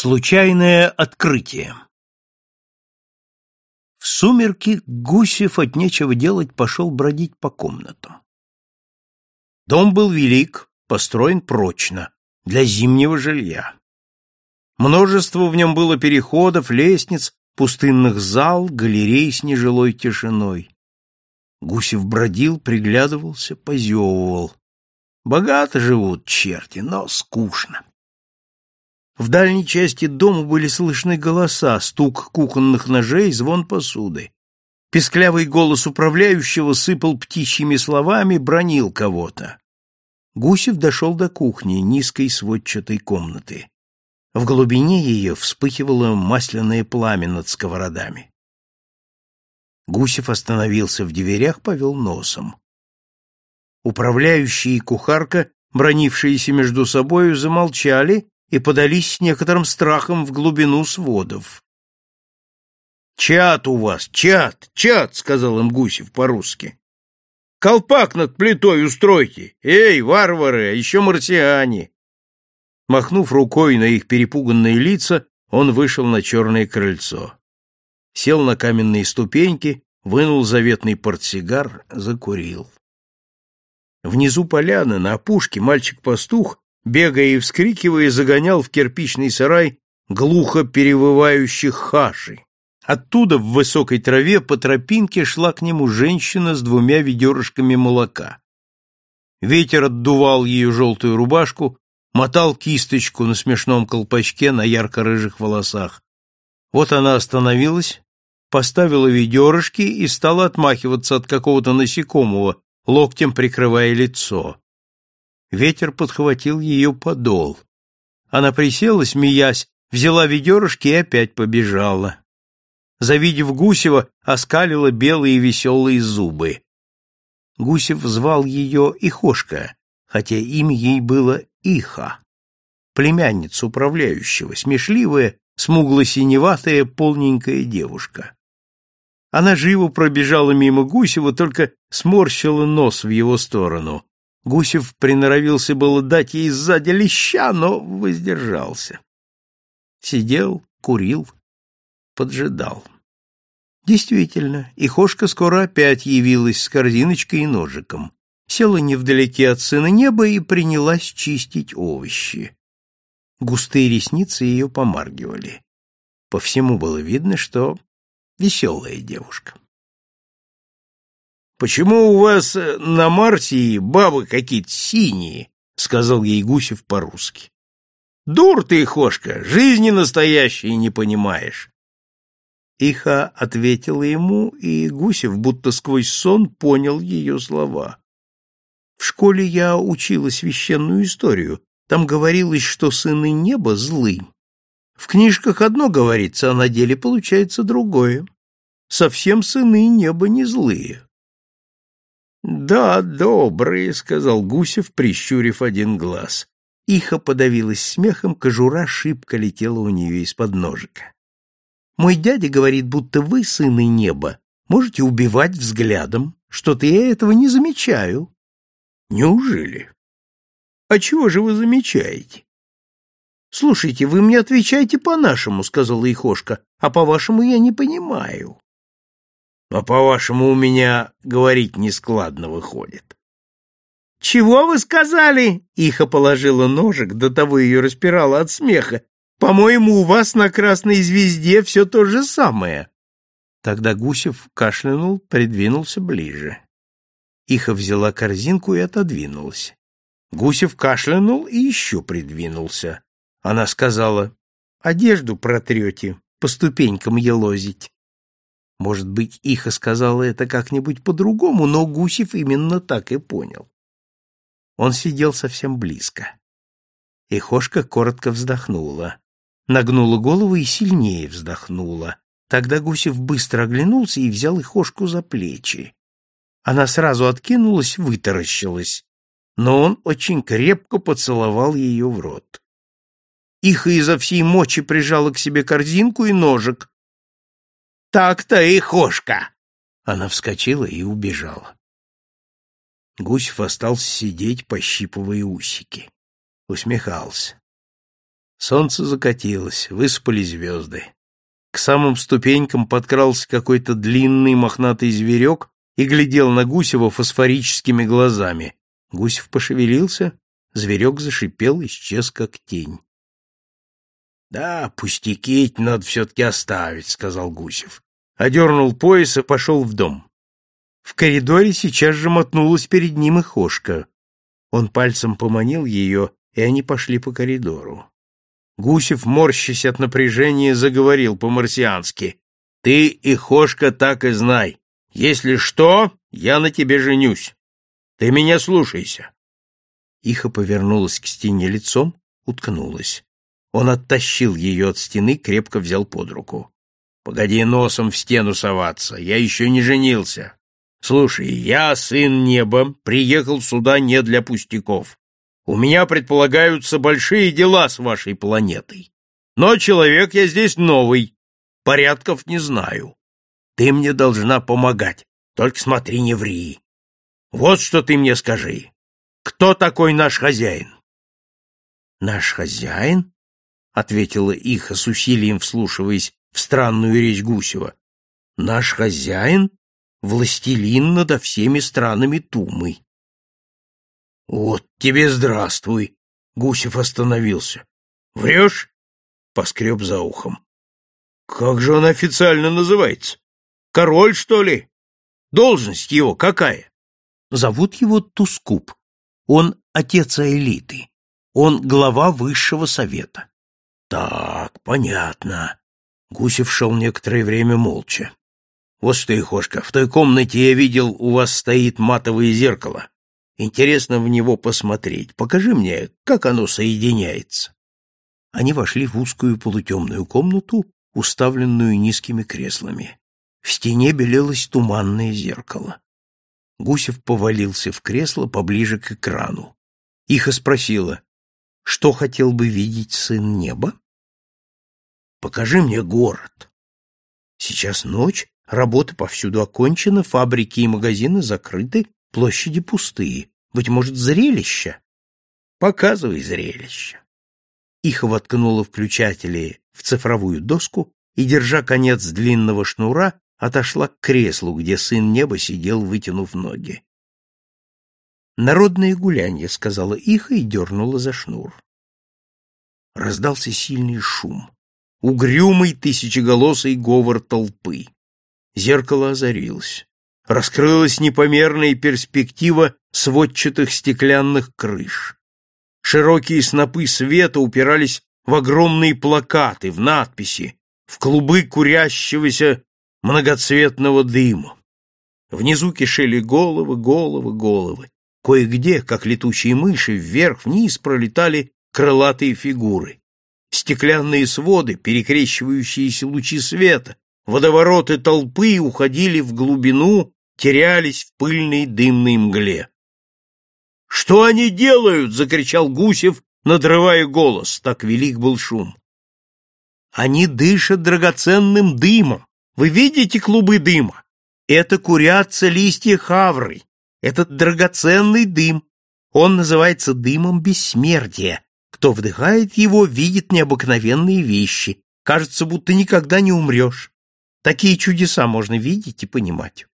Случайное открытие В сумерки Гусев от нечего делать пошел бродить по комнатам. Дом был велик, построен прочно, для зимнего жилья. Множество в нем было переходов, лестниц, пустынных зал, галерей с нежилой тишиной. Гусев бродил, приглядывался, позевывал. Богато живут черти, но скучно. В дальней части дома были слышны голоса, стук кухонных ножей, звон посуды. Песклявый голос управляющего сыпал птичьими словами, бронил кого-то. Гусев дошел до кухни, низкой сводчатой комнаты. В глубине ее вспыхивало масляное пламя над сковородами. Гусев остановился в дверях, повел носом. Управляющий и кухарка, бронившиеся между собою, замолчали и подались с некоторым страхом в глубину сводов. «Чат у вас, чат, чат!» — сказал им Гусев по-русски. «Колпак над плитой устройте! Эй, варвары, а еще марсиане!» Махнув рукой на их перепуганные лица, он вышел на черное крыльцо. Сел на каменные ступеньки, вынул заветный портсигар, закурил. Внизу поляны, на опушке, мальчик-пастух бегая и вскрикивая, загонял в кирпичный сарай глухо перевывающих хаши. Оттуда в высокой траве по тропинке шла к нему женщина с двумя ведерышками молока. Ветер отдувал ее желтую рубашку, мотал кисточку на смешном колпачке на ярко-рыжих волосах. Вот она остановилась, поставила ведерышки и стала отмахиваться от какого-то насекомого, локтем прикрывая лицо. Ветер подхватил ее подол. Она присела, смеясь, взяла ведерышки и опять побежала. Завидев Гусева, оскалила белые веселые зубы. Гусев звал ее Ихошка, хотя имя ей было Иха. Племянница управляющего, смешливая, смугло-синеватая, полненькая девушка. Она живо пробежала мимо Гусева, только сморщила нос в его сторону. Гусев приноровился было дать ей сзади леща, но воздержался. Сидел, курил, поджидал. Действительно, Ихошка скоро опять явилась с корзиночкой и ножиком. Села невдалеке от сына неба и принялась чистить овощи. Густые ресницы ее помаргивали. По всему было видно, что веселая девушка. Почему у вас э, на Марсе бабы какие-то синие? сказал ей Гусев по-русски. Дур ты, Хошка, жизни настоящей не понимаешь. Иха ответила ему, и Гусев, будто сквозь сон, понял ее слова. В школе я учила священную историю. Там говорилось, что сыны неба злы. В книжках одно говорится, а на деле получается другое. Совсем сыны неба не злые. Да, добрые, сказал Гусев, прищурив один глаз. Иха подавилась смехом, кожура шибко летела у нее из-под ножика. Мой дядя говорит, будто вы, сыны неба, можете убивать взглядом. Что-то я этого не замечаю. Неужели? А чего же вы замечаете? Слушайте, вы мне отвечаете по-нашему, сказала Ихошка, а по-вашему я не понимаю. А по-вашему, у меня говорить нескладно выходит. Чего вы сказали? Иха положила ножик, до того ее распирала от смеха. По-моему, у вас на красной звезде все то же самое. Тогда Гусев кашлянул, придвинулся ближе. Иха взяла корзинку и отодвинулась. Гусев кашлянул и еще придвинулся. Она сказала, «Одежду протрете, по ступенькам елозить». Может быть, Иха сказала это как-нибудь по-другому, но Гусев именно так и понял. Он сидел совсем близко. Ихошка коротко вздохнула, нагнула голову и сильнее вздохнула. Тогда Гусев быстро оглянулся и взял Ихошку за плечи. Она сразу откинулась, вытаращилась, но он очень крепко поцеловал ее в рот. Иха изо всей мочи прижала к себе корзинку и ножик, так-то и хошка. Она вскочила и убежала. Гусев остался сидеть, пощипывая усики. Усмехался. Солнце закатилось, высыпали звезды. К самым ступенькам подкрался какой-то длинный мохнатый зверек и глядел на Гусева фосфорическими глазами. Гусев пошевелился, зверек зашипел, исчез как тень. — Да, пустяки эти надо все-таки оставить, — сказал Гусев. Одернул пояс и пошел в дом. В коридоре сейчас же мотнулась перед ним и Хошка. Он пальцем поманил ее, и они пошли по коридору. Гусев, морщась от напряжения, заговорил по-марсиански. — Ты и Хошка так и знай. Если что, я на тебе женюсь. Ты меня слушайся. Иха повернулась к стене лицом, уткнулась. Он оттащил ее от стены, крепко взял под руку. — Погоди носом в стену соваться, я еще не женился. Слушай, я, сын неба, приехал сюда не для пустяков. У меня предполагаются большие дела с вашей планетой. Но человек я здесь новый, порядков не знаю. Ты мне должна помогать, только смотри, не ври. Вот что ты мне скажи. Кто такой наш хозяин? Наш хозяин? Ответила Иха с усилием вслушиваясь в странную речь Гусева. Наш хозяин властелин над всеми странами Тумы. Вот тебе здравствуй, Гусев остановился. Врешь? Поскреб за ухом. Как же он официально называется? Король, что ли? Должность его какая? Зовут его Тускуп. Он отец элиты. Он глава высшего совета. Так, понятно. Гусев шел некоторое время молча. Вот что, Ихошка, в той комнате я видел, у вас стоит матовое зеркало. Интересно в него посмотреть. Покажи мне, как оно соединяется. Они вошли в узкую полутемную комнату, уставленную низкими креслами. В стене белелось туманное зеркало. Гусев повалился в кресло поближе к экрану. Иха спросила, что хотел бы видеть сын неба? «Покажи мне город». Сейчас ночь, Работа повсюду окончена, фабрики и магазины закрыты, площади пустые. Быть может, зрелище? Показывай зрелище. Их воткнула включатели в цифровую доску и, держа конец длинного шнура, отошла к креслу, где сын неба сидел, вытянув ноги. «Народное гулянье», — сказала Иха и дернула за шнур. Раздался сильный шум, угрюмый тысячеголосый говор толпы. Зеркало озарилось. Раскрылась непомерная перспектива сводчатых стеклянных крыш. Широкие снопы света упирались в огромные плакаты, в надписи, в клубы курящегося многоцветного дыма. Внизу кишели головы, головы, головы. Кое-где, как летучие мыши, вверх-вниз пролетали крылатые фигуры. Стеклянные своды, перекрещивающиеся лучи света, Водовороты толпы уходили в глубину, терялись в пыльной дымной мгле. «Что они делают?» — закричал Гусев, надрывая голос. Так велик был шум. «Они дышат драгоценным дымом. Вы видите клубы дыма? Это курятся листья хавры. Это драгоценный дым. Он называется дымом бессмертия. Кто вдыхает его, видит необыкновенные вещи. Кажется, будто никогда не умрешь. Такие чудеса можно видеть и понимать.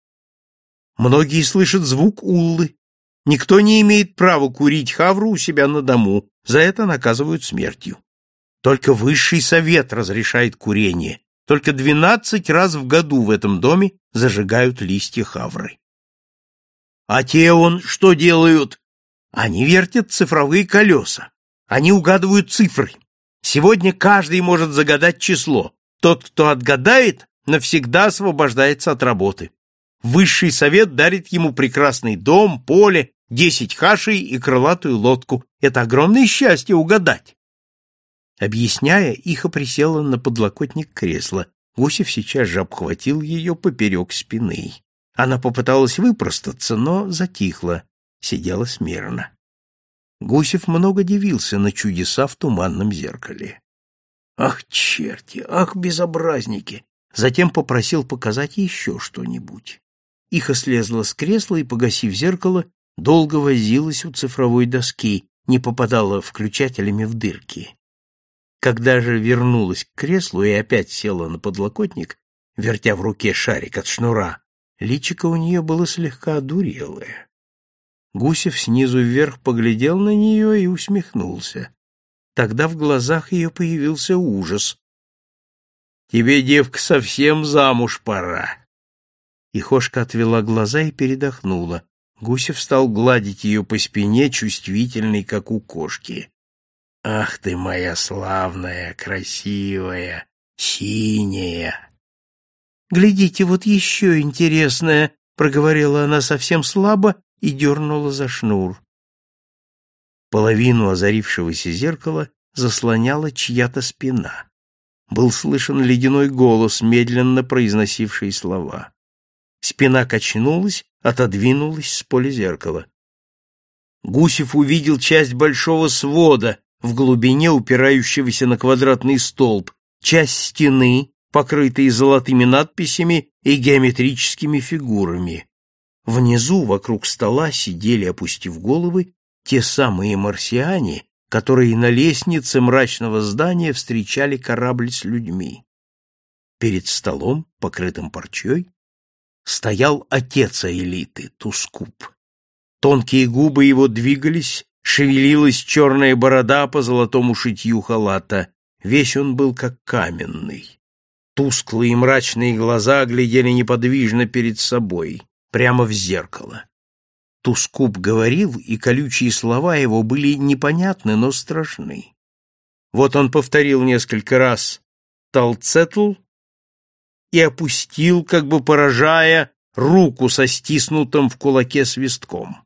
Многие слышат звук уллы. Никто не имеет права курить хавру у себя на дому, за это наказывают смертью. Только высший совет разрешает курение. Только двенадцать раз в году в этом доме зажигают листья хавры. А те он что делают? Они вертят цифровые колеса. Они угадывают цифры. Сегодня каждый может загадать число. Тот, кто отгадает, навсегда освобождается от работы. Высший совет дарит ему прекрасный дом, поле, десять хашей и крылатую лодку. Это огромное счастье угадать. Объясняя, Иха присела на подлокотник кресла. Гусев сейчас же обхватил ее поперек спины. Она попыталась выпростаться, но затихла, сидела смирно. Гусев много дивился на чудеса в туманном зеркале. «Ах, черти! Ах, безобразники! Затем попросил показать еще что-нибудь. Иха слезла с кресла и, погасив зеркало, долго возилась у цифровой доски, не попадала включателями в дырки. Когда же вернулась к креслу и опять села на подлокотник, вертя в руке шарик от шнура, личико у нее было слегка одурелое. Гусев снизу вверх поглядел на нее и усмехнулся. Тогда в глазах ее появился ужас. «Тебе, девка, совсем замуж пора!» И Хошка отвела глаза и передохнула. Гусев стал гладить ее по спине, чувствительной, как у кошки. «Ах ты моя славная, красивая, синяя!» «Глядите, вот еще интересное!» — проговорила она совсем слабо и дернула за шнур. Половину озарившегося зеркала заслоняла чья-то спина. Был слышен ледяной голос, медленно произносивший слова. Спина качнулась, отодвинулась с поля зеркала. Гусев увидел часть большого свода в глубине, упирающегося на квадратный столб, часть стены, покрытой золотыми надписями и геометрическими фигурами. Внизу, вокруг стола, сидели, опустив головы, те самые марсиане, которые на лестнице мрачного здания встречали корабль с людьми. Перед столом, покрытым парчой, стоял отец элиты, Тускуп. Тонкие губы его двигались, шевелилась черная борода по золотому шитью халата. Весь он был как каменный. Тусклые и мрачные глаза глядели неподвижно перед собой, прямо в зеркало. Тускуп говорил, и колючие слова его были непонятны, но страшны. Вот он повторил несколько раз «Талцетл» и опустил, как бы поражая, руку со стиснутым в кулаке свистком.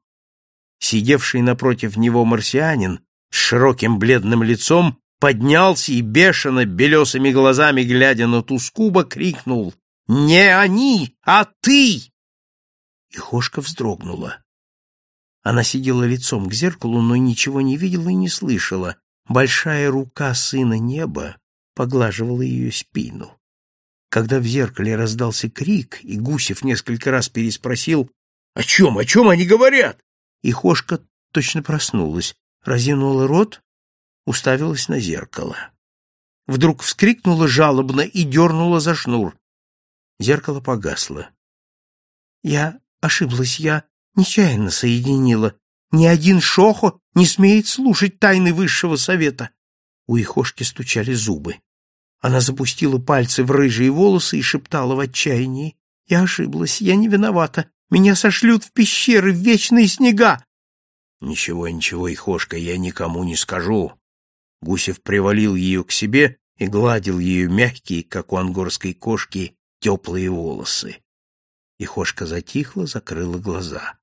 Сидевший напротив него марсианин с широким бледным лицом поднялся и бешено, белесыми глазами глядя на Тускуба, крикнул «Не они, а ты!» И Хошка вздрогнула. Она сидела лицом к зеркалу, но ничего не видела и не слышала. Большая рука сына неба поглаживала ее спину. Когда в зеркале раздался крик, и Гусев несколько раз переспросил «О чем, о чем они говорят?» И Хошка точно проснулась, разинула рот, уставилась на зеркало. Вдруг вскрикнула жалобно и дернула за шнур. Зеркало погасло. «Я ошиблась, я нечаянно соединила. Ни один шохо не смеет слушать тайны высшего совета. У Ихошки стучали зубы. Она запустила пальцы в рыжие волосы и шептала в отчаянии. «Я ошиблась, я не виновата. Меня сошлют в пещеры, в вечные снега!» «Ничего, ничего, Ихошка, я никому не скажу». Гусев привалил ее к себе и гладил ее мягкие, как у ангорской кошки, теплые волосы. Ихошка затихла, закрыла глаза.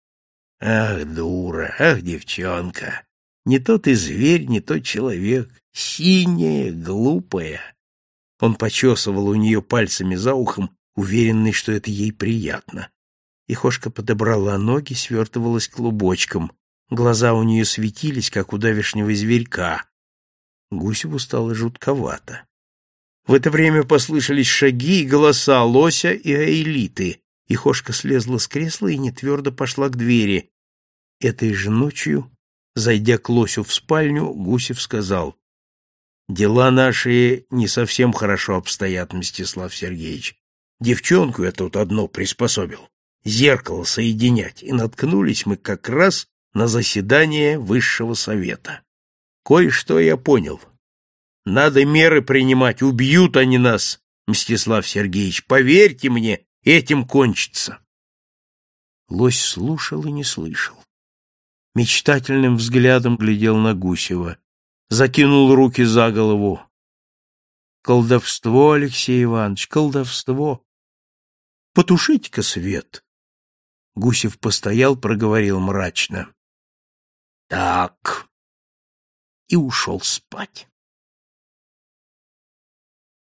Ах, дура, ах, девчонка! Не то ты зверь, не то человек, синяя, глупая. Он почесывал у нее пальцами за ухом, уверенный, что это ей приятно. Ихошка подобрала ноги, свертывалась клубочком. Глаза у нее светились, как у давешнего зверька. Гусеву стало жутковато. В это время послышались шаги и голоса Лося и Аэлиты. Ихошка слезла с кресла и нетвердо пошла к двери. Этой же ночью, зайдя к Лосю в спальню, Гусев сказал, «Дела наши не совсем хорошо обстоят, Мстислав Сергеевич. Девчонку я тут одно приспособил, зеркало соединять, и наткнулись мы как раз на заседание Высшего Совета. Кое-что я понял. Надо меры принимать, убьют они нас, Мстислав Сергеевич, поверьте мне, Этим кончится. Лось слушал и не слышал. Мечтательным взглядом глядел на Гусева, закинул руки за голову. Колдовство, Алексей Иванович, колдовство. Потушите-ка свет. Гусев постоял, проговорил мрачно. Так. И ушел спать.